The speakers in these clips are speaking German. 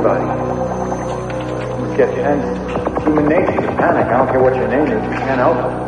everybody. Get tense. Human nature panic. I don't care what your name is. You can't help it.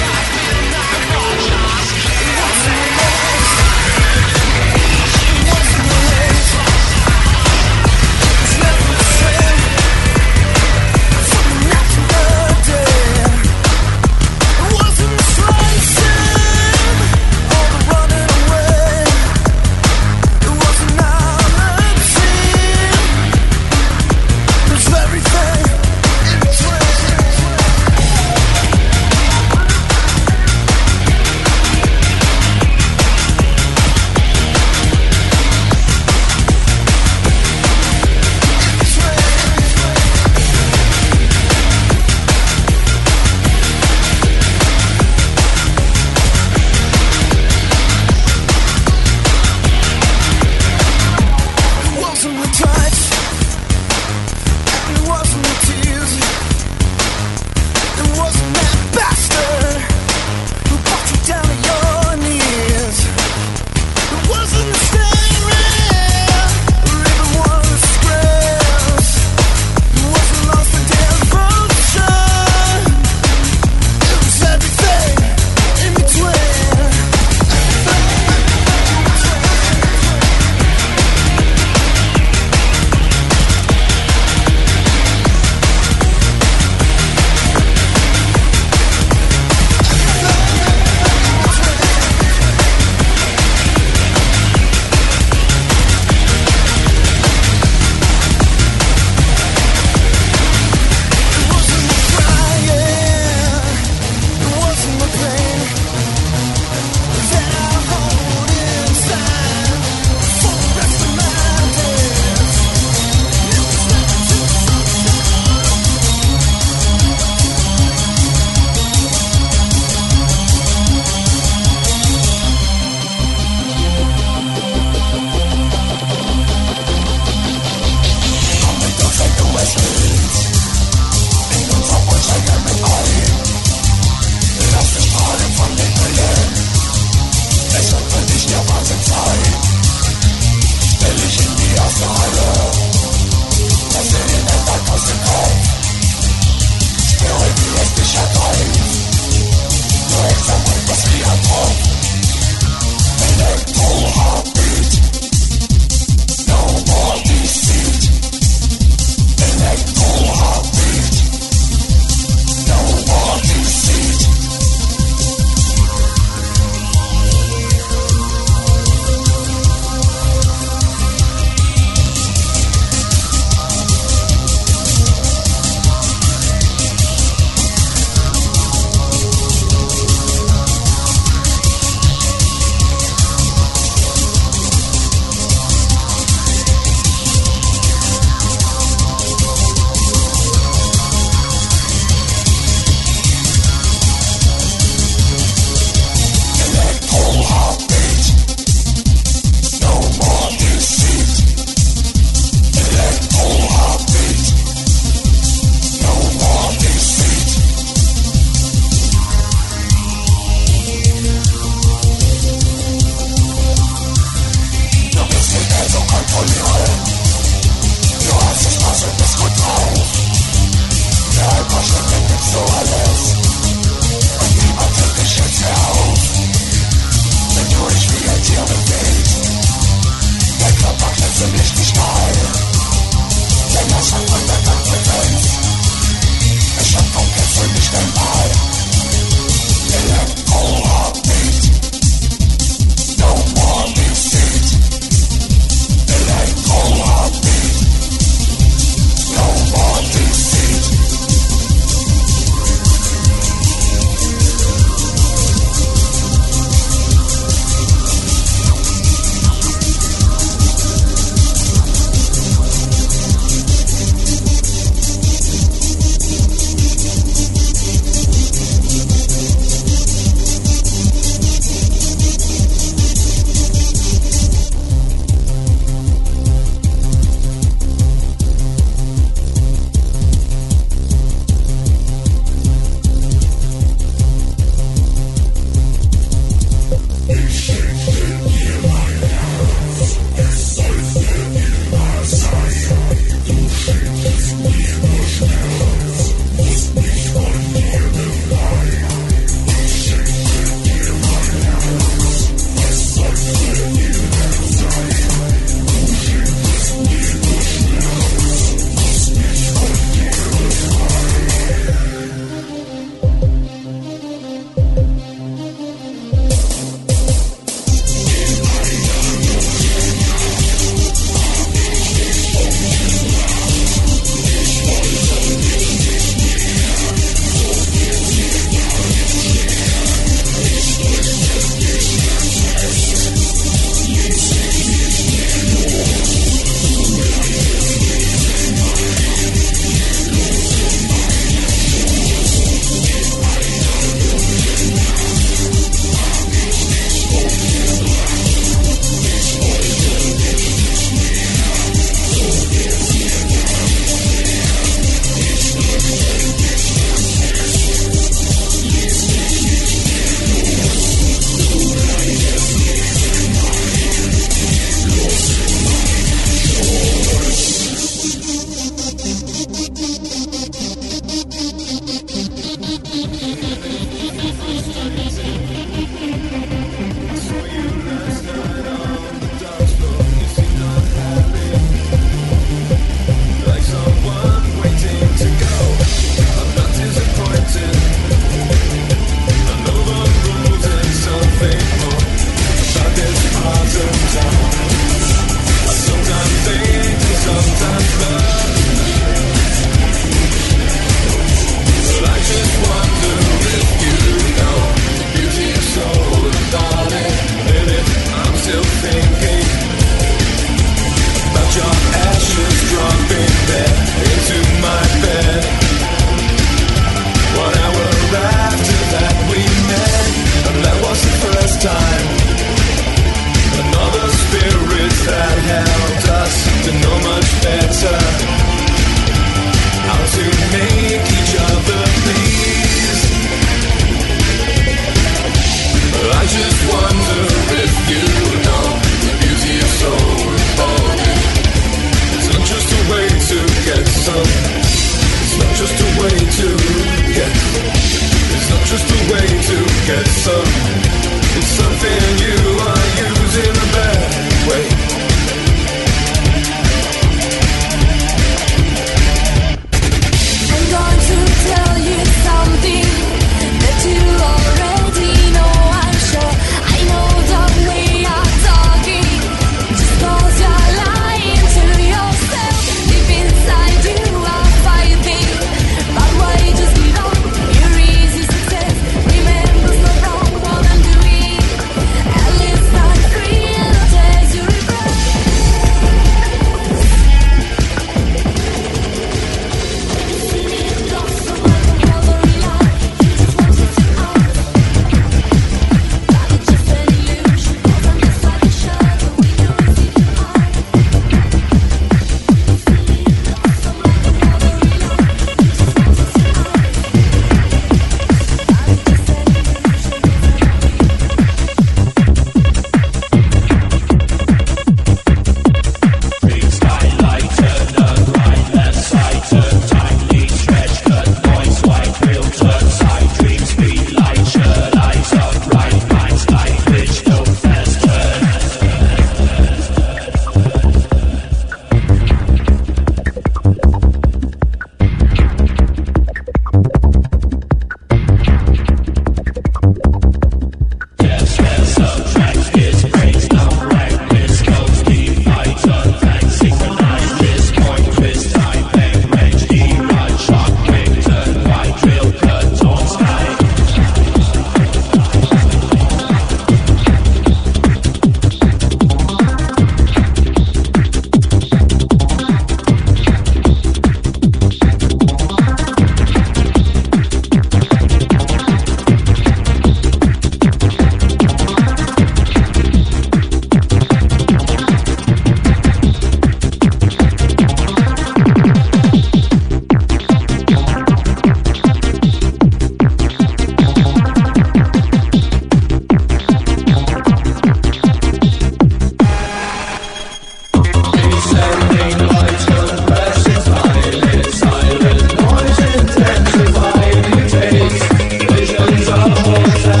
Yeah.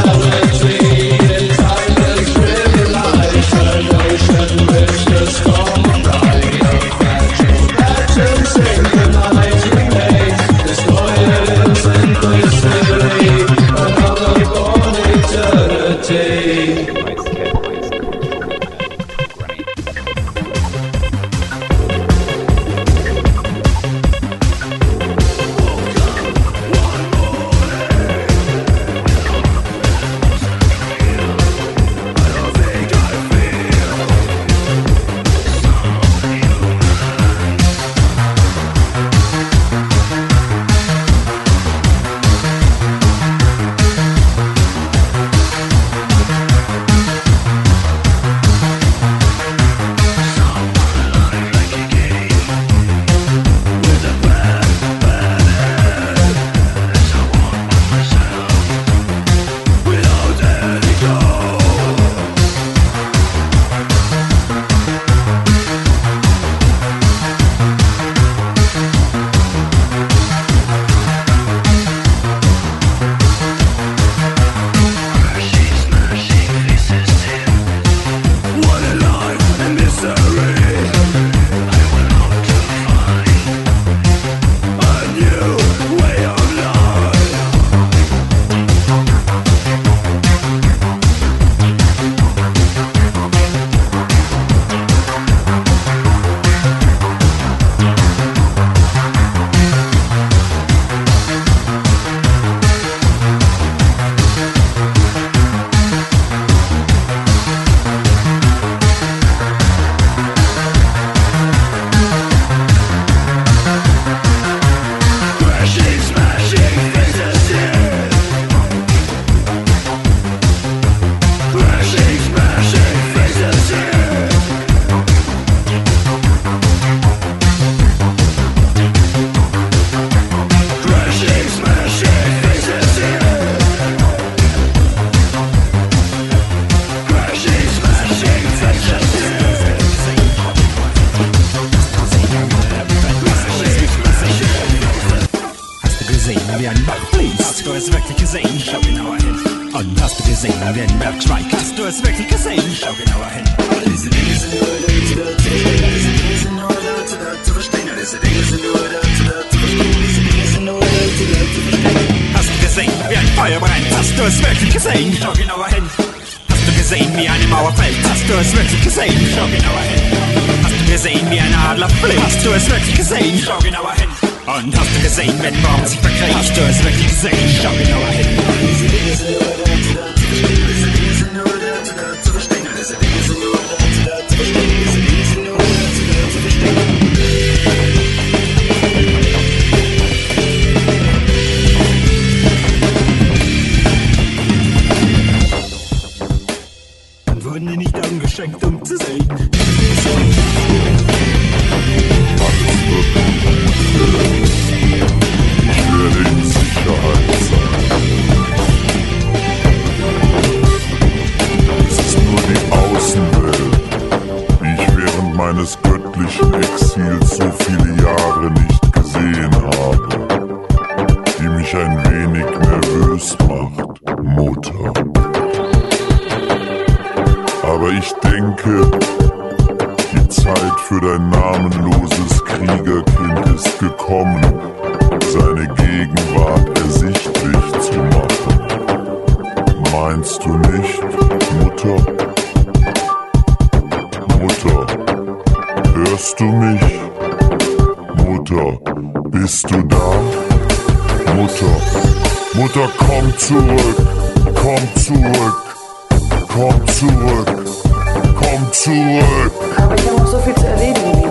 gesehen? Hast du gesehen, wie eine Mauer fällt? Hast du es wirklich gesehen? Schau genauer hin. Hast du gesehen, wie ein Adler fliegt? Hast du es wirklich gesehen? Schau genauer hin. Und hast du gesehen, wenn Baum sich verkriegt? Hast du es wirklich gesehen? Schau genauer hin. Diese Dinge sind nur da zu verstehen. Diese Dinge sind nur da zu verstehen. Diese Dinge sind nur da zu verstehen. Komm zurück, komm zurück, komm zurück. Aber ich habe noch so viel zu erledigen,